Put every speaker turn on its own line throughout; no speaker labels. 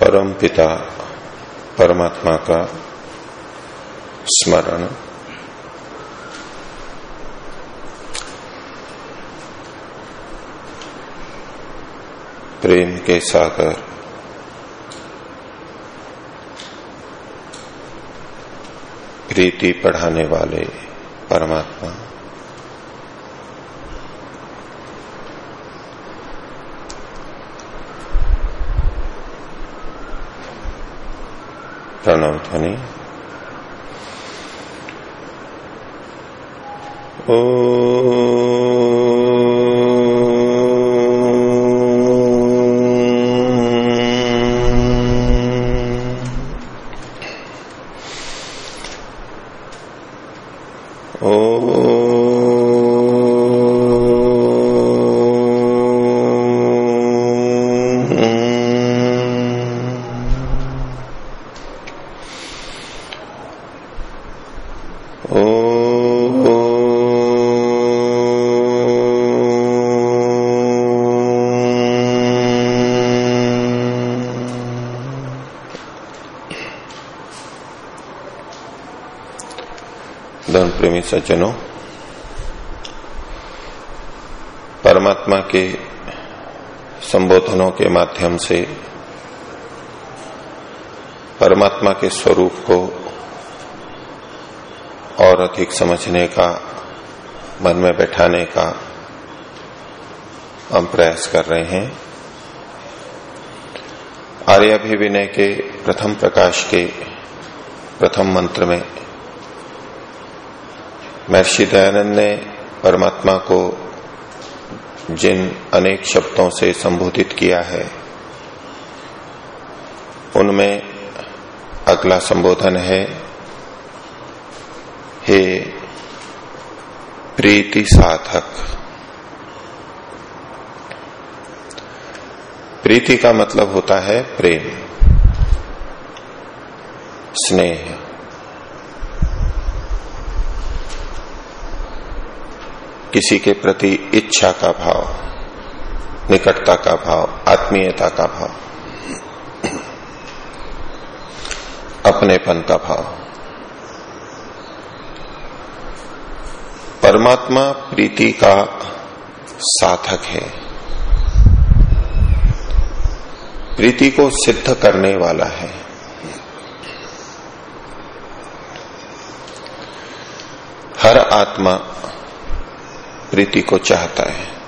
परम पिता परमात्मा का स्मरण। प्रेम के सागर। प्रीति पढ़ाने वाले परमात्मा। प्रणव ध्वनि ओ प्रेमी सज्जनों, परमात्मा के संबोधनों के माध्यम से परमात्मा के स्वरूप को और अधिक समझने का, मन में बैठाने का हम प्रयास कर रहे हैं। आर्याभिविनय के प्रथम प्रकाश के प्रथम मंत्र में महर्षि दयानंद ने परमात्मा को जिन अनेक शब्दों से संबोधित किया है, उनमें अगला संबोधन है, हे प्रीति साधक। प्रीति का मतलब होता है प्रेम, स्नेह। किसी के प्रति इच्छा का भाव, निकटता का भाव, आत्मीयता का भाव, अपनेपन का भाव। परमात्मा प्रीति का साधक है। प्रीति को सिद्ध करने वाला है। हर आत्मा प्रीति को चाहता है।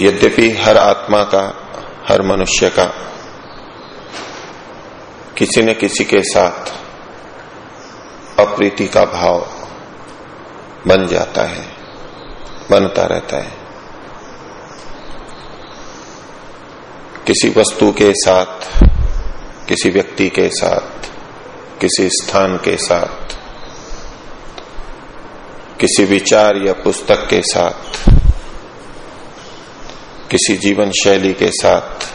यद्यपि हर आत्मा का, हर मनुष्य का किसी न किसी के साथ अप्रीति का भाव बन जाता है, बनता रहता है। किसी वस्तु के साथ, किसी व्यक्ति के साथ, किसी स्थान के साथ किसी विचार या पुस्तक के साथ, किसी जीवन शैली के साथ,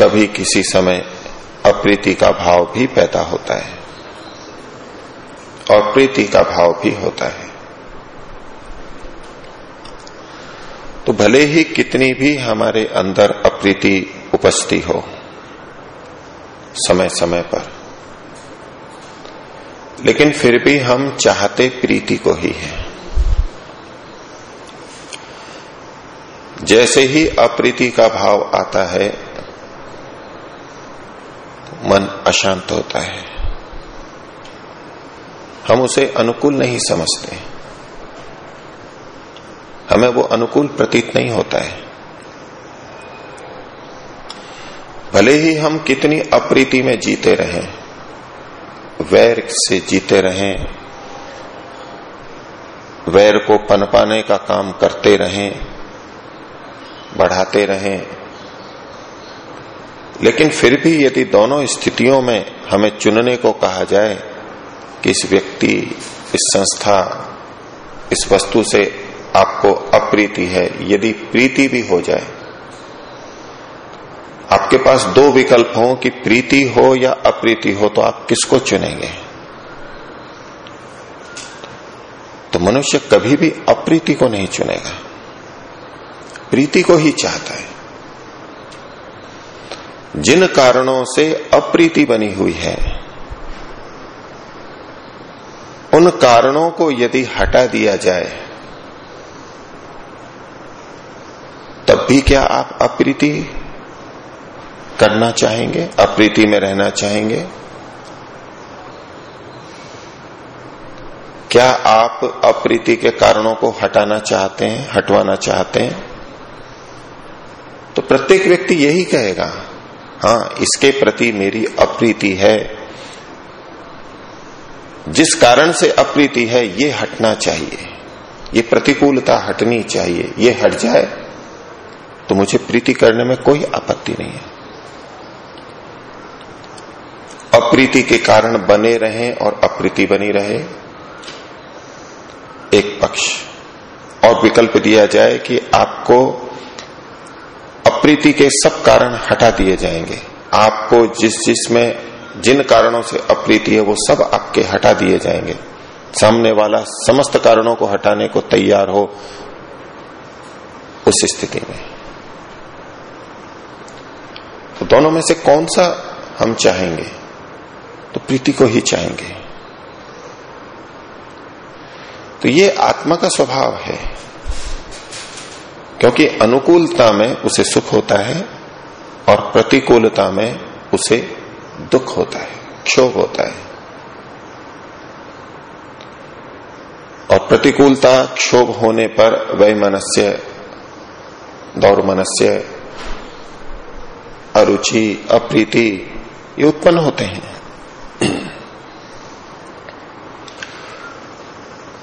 कभी किसी समय अप्रीति का भाव भी पैदा होता है और प्रीति का भाव भी होता है। तो भले ही कितनी भी हमारे अंदर अप्रीति उपस्थिति हो समय समय पर लेकिन फिर भी हम चाहते प्रीति को ही है। जैसे ही अप्रीति का भाव आता है, मन अशांत होता है। हम उसे अनुकूल नहीं समझते। हमें वो अनुकूल प्रतीत नहीं होता है। भले ही हम कितनी अप्रीति में जीते रहें वैर से जीते रहें। वैर को पनपाने का काम करते रहें, बढ़ाते रहें। लेकिन फिर भी यदि दोनों स्थितियों में हमें चुनने को कहा जाए कि इस व्यक्ति, इस संस्था, इस वस्तु से आपको अप्रीति है, यदि प्रीति भी हो जाए आपके पास दो विकल्प हो कि प्रीति हो या अप्रीति हो तो आप किसको चुनेंगे? तो मनुष्य कभी भी अप्रीति को नहीं चुनेगा। प्रीति को ही चाहता है। जिन कारणों से अप्रीति बनी हुई है, उन कारणों को यदि हटा दिया जाए, तब भी क्या आप अप्रीति करना चाहेंगे, अप्रीति में रहना चाहेंगे। क्या आप अप्रीति के कारणों को हटाना चाहते हैं, हटवाना चाहते हैं? तो प्रत्येक व्यक्ति यही कहेगा हाँ इसके प्रति मेरी अप्रीति है। जिस कारण से अप्रीति है, ये हटना चाहिए। ये प्रतिकूलता हटनी चाहिए। ये हट जाए तो मुझे प्रीति करने में कोई आपत्ति नहीं है। अप्रीति के कारण बने रहें और अप्रीति बनी रहे। एक पक्ष। और विकल्प दिया जाए कि आपको अप्रीति के सब कारण हटा दिए जाएँगे। आपको जिस जिसमें जिन कारणों से अप्रीति है, वो सब आपके हटा दिए जाएँगे। सामने वाला समस्त कारणों को हटाने को तैयार हो उस स्थिति में। तो दोनों में से कौन सा हम चाहेंगे? तो प्रीति को ही चाहेंगे। तो ये आत्मा का स्वभाव है। क्योंकि अनुकूलता में उसे सुख होता है और प्रतिकूलता में उसे दुख होता है, क्षोभ होता है। और प्रतिकूलता, क्षोभ होने पर वह मनस्य, दौर मनस्य, अरुचि, अप्रीति ये उत्पन्न होते हैं।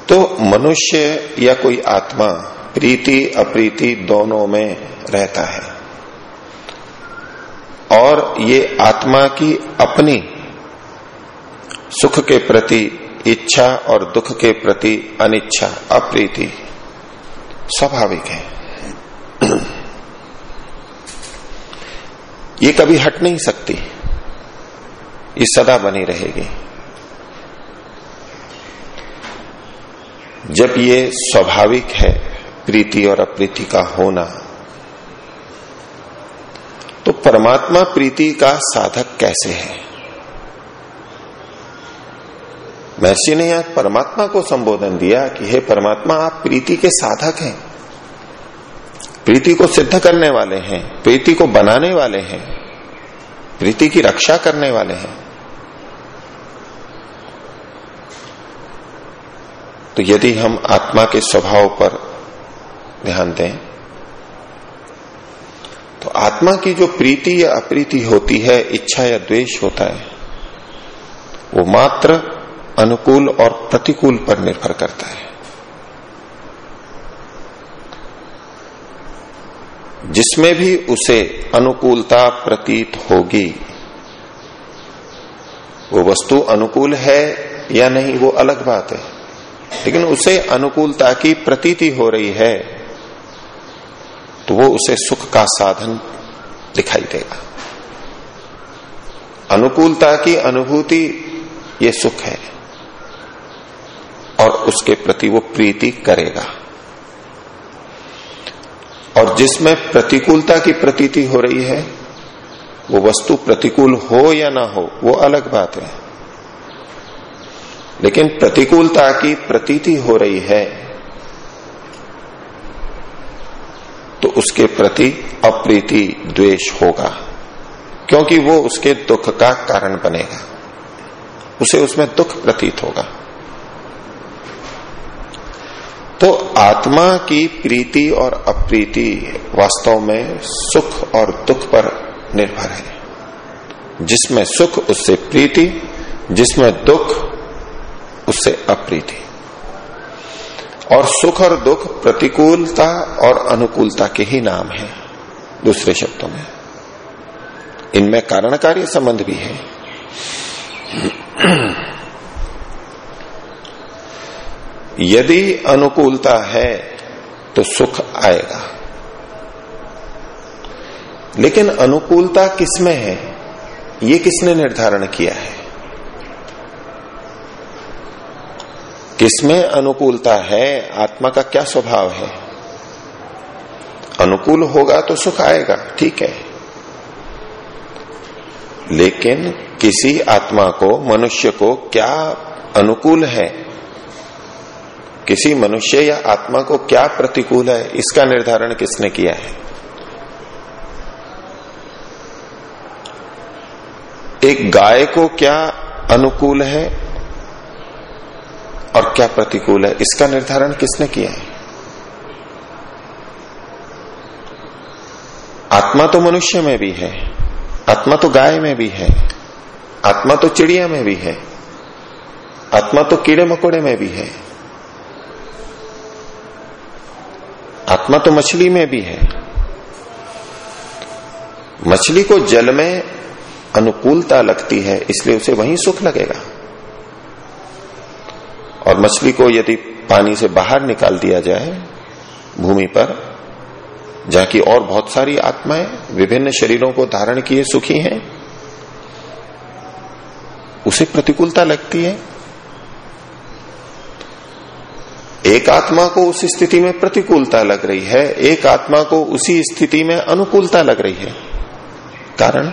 तो मनुष्य या कोई आत्मा प्रीति, अप्रीति दोनों में रहता है। और ये आत्मा की अपनी सुख के प्रति इच्छा और दुख के प्रति अनिच्छा, अप्रीति स्वाभाविक है। ये कभी हट नहीं सकती। ये सदा बनी रहेगी। जब ये स्वाभाविक है, प्रीति और अप्रीति का होना तो परमात्मा प्रीति का साधक कैसे है? महर्षि ने यहाँ परमात्मा को संबोधन दिया कि, हे परमात्मा, आप प्रीति के साधक हैं। प्रीति को सिद्ध करने वाले हैं, प्रीति को बनाने वाले हैं, प्रीति की रक्षा करने वाले हैं। तो यदि हम आत्मा के स्वभाव पर ध्यान दें तो आत्मा की जो प्रीति या अप्रीति होती है, इच्छा या द्वेष होता है, वो मात्र अनुकूल और प्रतिकूल पर निर्भर करता है। जिसमें भी उसे अनुकूलता प्रतीत होगी, वो वस्तु अनुकूल है या नहीं, वो अलग बात है। लेकिन उसे अनुकूलता की प्रतीति हो रही है तो वो उसे सुख का साधन दिखाई देगा। अनुकूलता की अनुभूति ये सुख है, और उसके प्रति वो प्रीति करेगा। और जिसमें प्रतिकूलता की प्रतीति हो रही है, वो वस्तु प्रतिकूल हो या ना हो, वो अलग बात है। लेकिन प्रतिकूलता की प्रतीति हो रही है तो उसके प्रति अप्रीति द्वेष होगा, क्योंकि वो उसके दुख का कारण बनेगा, उसे उसमें दुख प्रतीत होगा। तो आत्मा की प्रीति और अप्रीति वास्तव में सुख और दुख पर निर्भर है, जिसमें सुख उससे प्रीति, जिसमें दुख उससे अप्रीति। और सुख और दुख प्रतिकूलता और अनुकूलता के ही नाम है दूसरे शब्दों में। इनमें कारण कार्य संबंध भी है। यदि अनुकूलता है तो सुख आएगा। लेकिन अनुकूलता किसमें है? ये किसने निर्धारण किया है? किसमें अनुकूलता है? आत्मा का क्या स्वभाव है? अनुकूल होगा तो सुख आएगा, ठीक है। लेकिन किसी आत्मा को, मनुष्य को क्या अनुकूल है? किसी मनुष्य या आत्मा को क्या प्रतिकूल है? इसका निर्धारण किसने किया है? एक गाय को क्या अनुकूल है? और क्या प्रतिकूल है? इसका निर्धारण किसने किया है? आत्मा तो मनुष्य में भी है, आत्मा तो गाय में भी है, आत्मा तो चिड़िया में भी है, आत्मा तो कीड़े मकोड़े में भी है, आत्मा तो मछली में भी है। मछली को जल में अनुकूलता लगती है, इसलिए उसे वहीं सुख लगेगा। और मछली को यदि पानी से बाहर निकाल दिया जाए भूमि पर, जहाँ की और बहुत सारी आत्माएँ विभिन्न शरीरों को धारण किए सुखी हैं, उसे प्रतिकूलता लगती है। एक आत्मा को उस स्थिति में प्रतिकूलता लग रही है, एक आत्मा को उसी स्थिति में अनुकूलता लग रही है। कारण?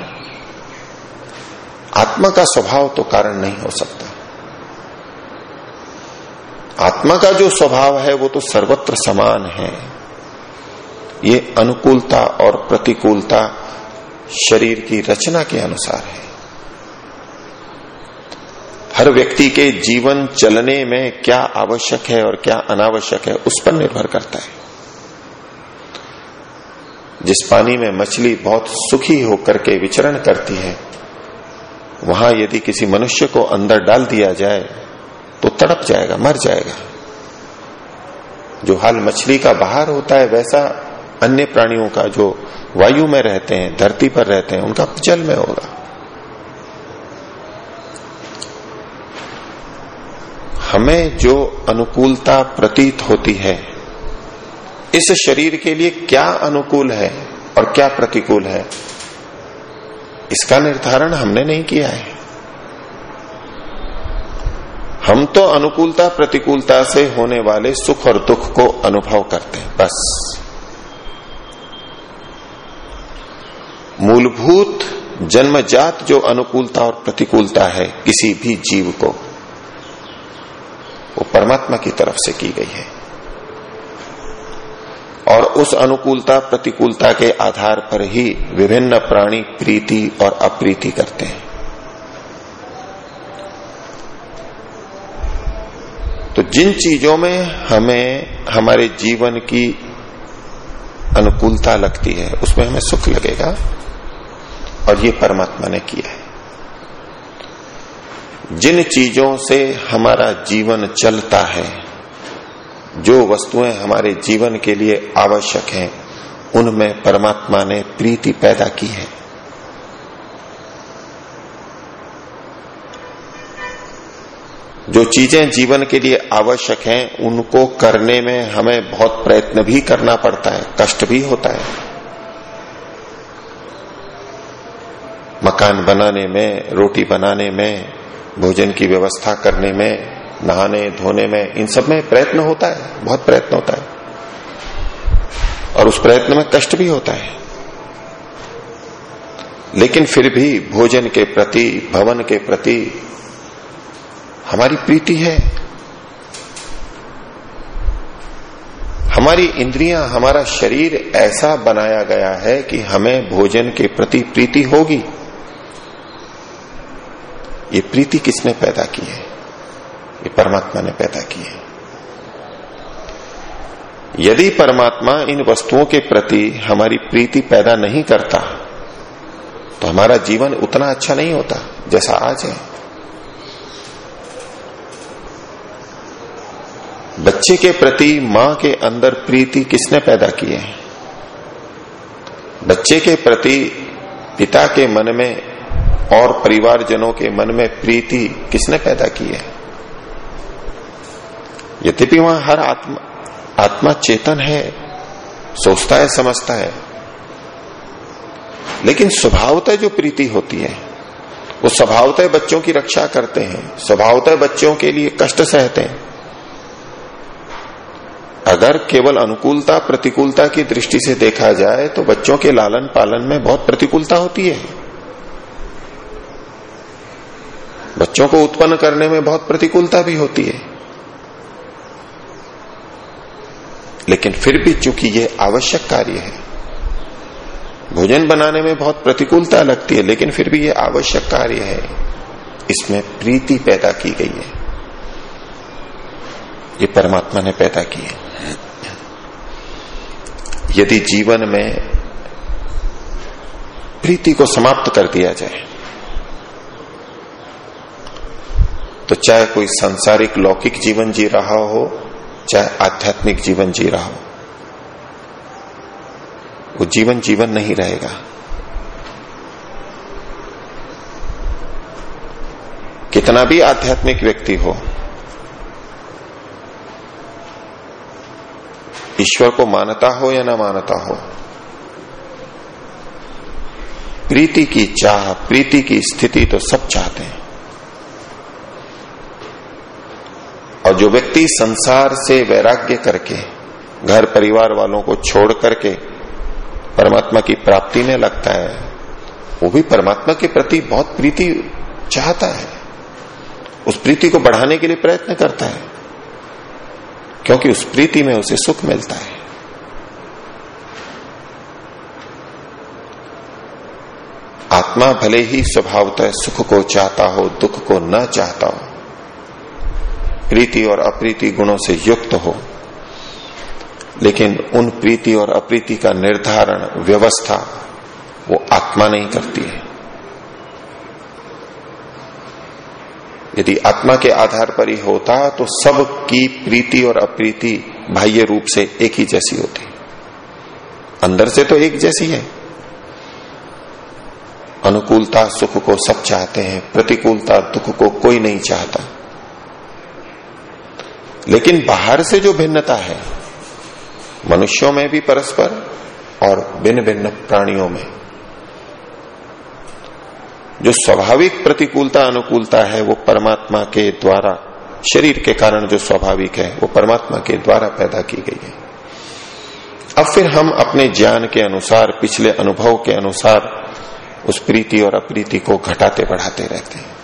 आत्मा का स्वभाव तो कारण नहीं हो सकता। आत्मा का जो स्वभाव है, वो तो सर्वत्र समान है। ये अनुकूलता और प्रतिकूलता शरीर की रचना के अनुसार है। हर व्यक्ति के जीवन चलने में क्या आवश्यक है और क्या अनावश्यक है, उस पर निर्भर करता है। जिस पानी में मछली बहुत सुखी होकर के विचरण करती है, वहाँ यदि किसी मनुष्य को अंदर डाल दिया जाए तो तड़प जाएगा, मर जाएगा। जो हाल मछली का बाहर होता है, वैसा अन्य प्राणियों का जो वायु में रहते हैं, धरती पर रहते हैं, उनका जल में होगा। हमें जो अनुकूलता प्रतीत होती है, इस शरीर के लिए क्या अनुकूल है और क्या प्रतिकूल है, इसका निर्धारण हमने नहीं किया है। हम तो अनुकूलता प्रतिकूलता से होने वाले सुख और दुख को अनुभव करते हैं, बस। मूलभूत जन्मजात जो अनुकूलता और प्रतिकूलता है, किसी भी जीव को, वो परमात्मा की तरफ़ से की गई है। और उस अनुकूलता, प्रतिकूलता के आधार पर ही विभिन्न प्राणी प्रीति और अप्रीति करते हैं। तो जिन चीज़ों में हमें, हमारे जीवन की अनुकूलता लगती है, उसमें हमें सुख लगेगा। और ये परमात्मा ने किया है। जिन चीज़ों से हमारा जीवन चलता है, जो वस्तुएँ हमारे जीवन के लिए आवश्यक हैं, उनमें परमात्मा ने प्रीति पैदा की है। जो चीज़ें जीवन के लिए आवश्यक हैं, उनको करने में हमें बहुत प्रयत्न भी करना पड़ता है, कष्ट भी होता है। मकान बनाने में, रोटी बनाने में, भोजन की व्यवस्था करने में, नहाने, धोने में, इन सब में प्रयत्न होता है, बहुत प्रयत्न होता है। और उस प्रयत्न में कष्ट भी होता है। लेकिन फिर भी भोजन के प्रति, भवन के प्रति हमारी प्रीति है। हमारी इंद्रियाँ, हमारा शरीर ऐसा बनाया गया है कि हमें भोजन के प्रति प्रीति होगी। ये प्रीति किसने पैदा की है? ये परमात्मा ने पैदा की है। यदि परमात्मा इन वस्तुओं के प्रति हमारी प्रीति पैदा नहीं करता तो हमारा जीवन उतना अच्छा नहीं होता जैसा आज है। बच्चे के प्रति माँ के अंदर प्रीति किसने पैदा की है? बच्चे के प्रति पिता के मन में और परिवारजनों के मन में प्रीति किसने पैदा की है? यद्यपि वहाँ हर आत्मा आत्मा चेतन है, सोचता है, समझता है, लेकिन स्वभावतः जो प्रीति होती है, वो स्वभावतः बच्चों की रक्षा करते हैं, स्वभावतः बच्चों के लिए कष्ट सहते हैं। अगर केवल अनुकूलता, प्रतिकूलता की दृष्टि से देखा जाए तो बच्चों के लालन पालन में बहुत प्रतिकूलता होती है। बच्चों को उत्पन्न करने में बहुत प्रतिकूलता भी होती है। लेकिन फिर भी चूँकि ये आवश्यक कार्य है, भोजन बनाने में बहुत प्रतिकूलता लगती है, लेकिन फिर भी ये आवश्यक कार्य है। इसमें प्रीति पैदा की गई है। ये परमात्मा ने पैदा की है। यदि जीवन में प्रीति को समाप्त कर दिया जाए तो चाहे कोई सांसारिक लौकिक जीवन जी रहा हो, चाहे आध्यात्मिक जीवन जी रहा हो, वो जीवन जीवन नहीं रहेगा। कितना भी आध्यात्मिक व्यक्ति हो ईश्वर को मानता हो या ना मानता हो? प्रीति की चाह, प्रीति की स्थिति तो सब चाहते हैं। और जो व्यक्ति संसार से वैराग्य करके, घर परिवार वालों को छोड़ करके परमात्मा की प्राप्ति में लगता है, वो भी परमात्मा के प्रति बहुत प्रीति चाहता है। उस प्रीति को बढ़ाने के लिए प्रयत्न करता है। क्योंकि उस प्रीति में उसे सुख मिलता है। आत्मा भले ही स्वभावतः सुख को चाहता हो, दुख को न चाहता हो, प्रीति और अप्रीति गुणों से युक्त हो, लेकिन उन प्रीति और अप्रीति का निर्धारण, व्यवस्था वो आत्मा नहीं करती है। यदि आत्मा के आधार पर ही होता तो सब की प्रीति और अप्रीति बाह्य रूप से एक ही जैसी होती। अंदर से तो एक जैसी है। अनुकूलता सुख को सब चाहते हैं, प्रतिकूलता दुख को कोई नहीं चाहता। लेकिन बाहर से जो भिन्नता है, मनुष्यों में भी परस्पर और भिन्न भिन्न प्राणियों में जो स्वाभाविक प्रतिकूलता अनुकूलता है, वो परमात्मा के द्वारा, शरीर के कारण जो स्वाभाविक है, वो परमात्मा के द्वारा पैदा की गई है। अब फिर हम अपने ज्ञान के अनुसार, पिछले अनुभव के अनुसार, उस प्रीति और अप्रीति को घटाते बढ़ाते रहते हैं।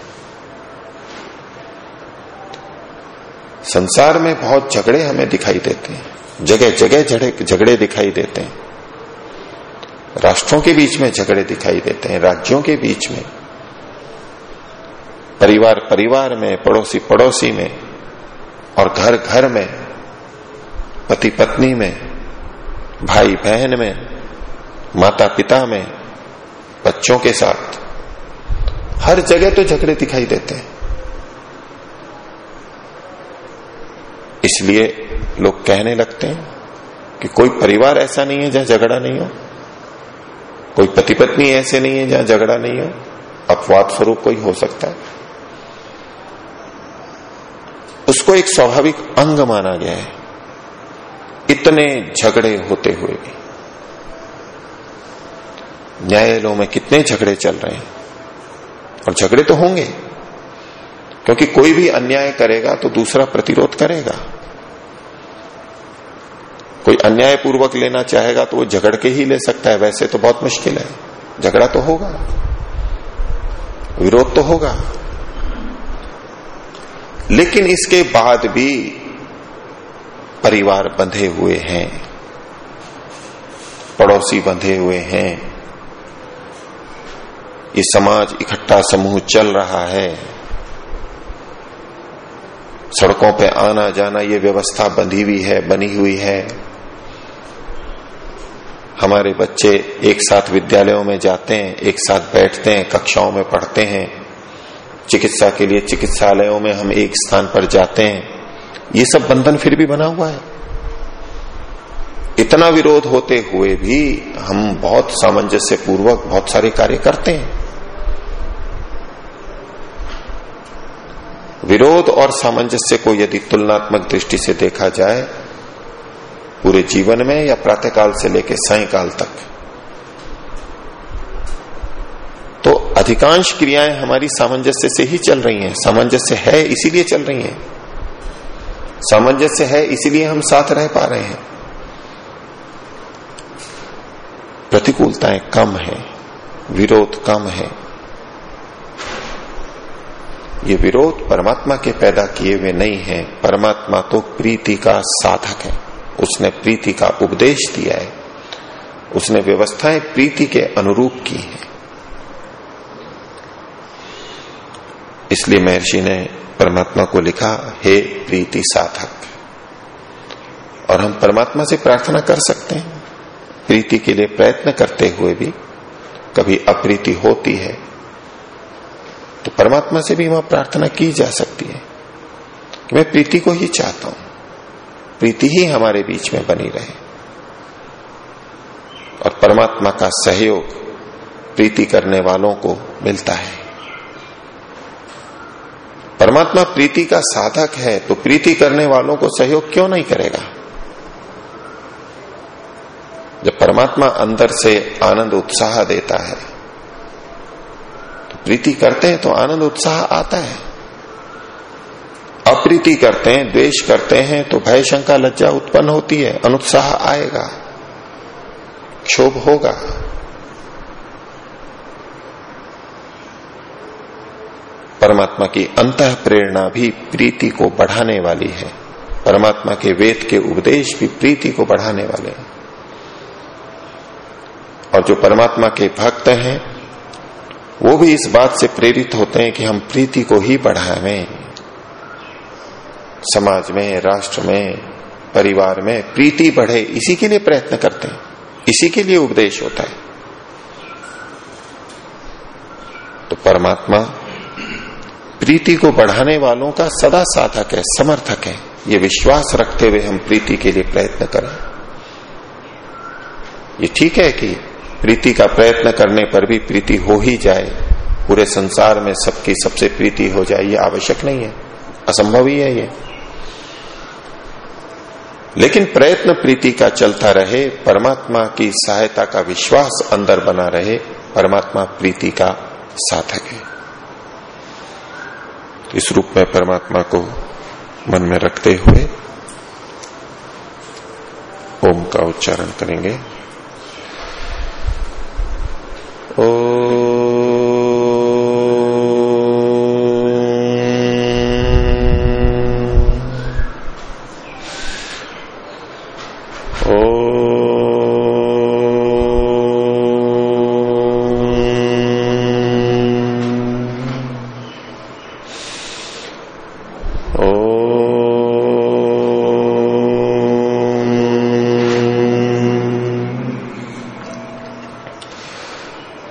संसार में बहुत झगड़े हमें दिखाई देते हैं। जगह जगह झगड़े दिखाई देते हैं। राष्ट्रों के बीच में झगड़े दिखाई देते हैं, राज्यों के बीच में। परिवार परिवार में, पड़ोसी पड़ोसी में, और घर घर में, पति पत्नी में, भाई बहन में, माता पिता में, बच्चों के साथ। हर जगह तो झगड़े दिखाई देते हैं। इसलिए लोग कहने लगते हैं कि कोई परिवार ऐसा नहीं है जहाँ झगड़ा नहीं हो। कोई पति पत्नी ऐसे नहीं है जहाँ झगड़ा नहीं हो। अपवाद स्वरूप कोई हो सकता है। उसको एक स्वाभाविक अंग माना गया है। इतने झगड़े होते हुए भी। न्यायालयों में कितने झगड़े चल रहे हैं। और झगड़े तो होंगे। क्योंकि कोई भी अन्याय करेगा तो दूसरा प्रतिरोध करेगा। कोई अन्याय पूर्वक लेना चाहेगा तो वो झगड़ के ही ले सकता है। वैसे तो बहुत मुश्किल है। झगड़ा तो होगा। विरोध तो होगा। लेकिन इसके बाद भी परिवार बंधे हुए हैं, पड़ोसी बंधे हुए हैं। ये समाज इकट्ठा समूह चल रहा है। सड़कों पे आना जाना, ये व्यवस्था बंधी हुई है, बनी हुई है। हमारे बच्चे एक साथ विद्यालयों में जाते हैं, एक साथ बैठते हैं, कक्षाओं में पढ़ते हैं। चिकित्सा के लिए चिकित्सालयों में हम एक स्थान पर जाते हैं। ये सब बंधन फिर भी बना हुआ है। इतना विरोध होते हुए भी हम बहुत सामंजस्य पूर्वक बहुत सारे कार्य करते हैं। विरोध और सामंजस्य को यदि तुलनात्मक दृष्टि से देखा जाए, पूरे जीवन में या प्रातःकाल से लेकर सायकाल तक अधिकांश क्रियाएँ हमारी सामंजस्य से ही चल रही हैं। सामंजस्य है इसीलिए चल रही हैं। सामंजस्य है इसीलिए हम साथ रह पा रहे हैं। प्रतिकूलताएँ है, कम है विरोध कम है। ये विरोध परमात्मा के पैदा किए हुए नहीं है। परमात्मा तो प्रीति का साधक है। उसने प्रीति का उपदेश दिया है। उसने व्यवस्थाएँ प्रीति के अनुरूप की हैं। इसलिए महर्षि ने परमात्मा को लिखा, हे प्रीति साधक। और हम परमात्मा से प्रार्थना कर सकते हैं। प्रीति के लिए प्रयत्न करते हुए भी कभी अप्रीति होती है तो परमात्मा से भी वहाँ प्रार्थना की जा सकती है। कि मैं प्रीति को ही चाहता हूँ। प्रीति ही हमारे बीच में बनी रहे। और परमात्मा का सहयोग प्रीति करने वालों को मिलता है। परमात्मा प्रीति का साधक है तो प्रीति करने वालों को सहयोग क्यों नहीं करेगा? जब परमात्मा अंदर से आनंद, उत्साह देता है तो प्रीति करते हैं तो आनंद, उत्साह आता है। अप्रीति करते हैं, द्वेष करते हैं तो भय, शंका, लज्जा उत्पन्न होती है, अनुत्साह आएगा, क्षोभ होगा। परमात्मा की अंत प्रेरणा भी प्रीति को बढ़ाने वाली है। परमात्मा के वेद के उपदेश भी प्रीति को बढ़ाने वाले हैं। और जो परमात्मा के भक्त हैं, वो भी इस बात से प्रेरित होते हैं कि हम प्रीति को ही बढ़ावें। समाज में, राष्ट्र में, परिवार में प्रीति बढ़े, इसी के लिए प्रयत्न करते हैं। इसी के लिए उपदेश होता है। तो परमात्मा प्रीति को बढ़ाने वालों का सदा साधक है, समर्थक है। ये विश्वास रखते हुए हम प्रीति के लिए प्रयत्न करें। ये ठीक है कि प्रीति का प्रयत्न करने पर भी प्रीति हो ही जाए, पूरे संसार में सबकी सबसे प्रीति हो जाए, ये आवश्यक नहीं है। असंभव ही है ये। लेकिन प्रयत्न प्रीति का चलता रहे, परमात्मा की सहायता का विश्वास अंदर बना रहे, परमात्मा प्रीति का साधक है। इस रूप में परमात्मा को मन में रखते हुए ओम का उच्चारण करेंगे। ओ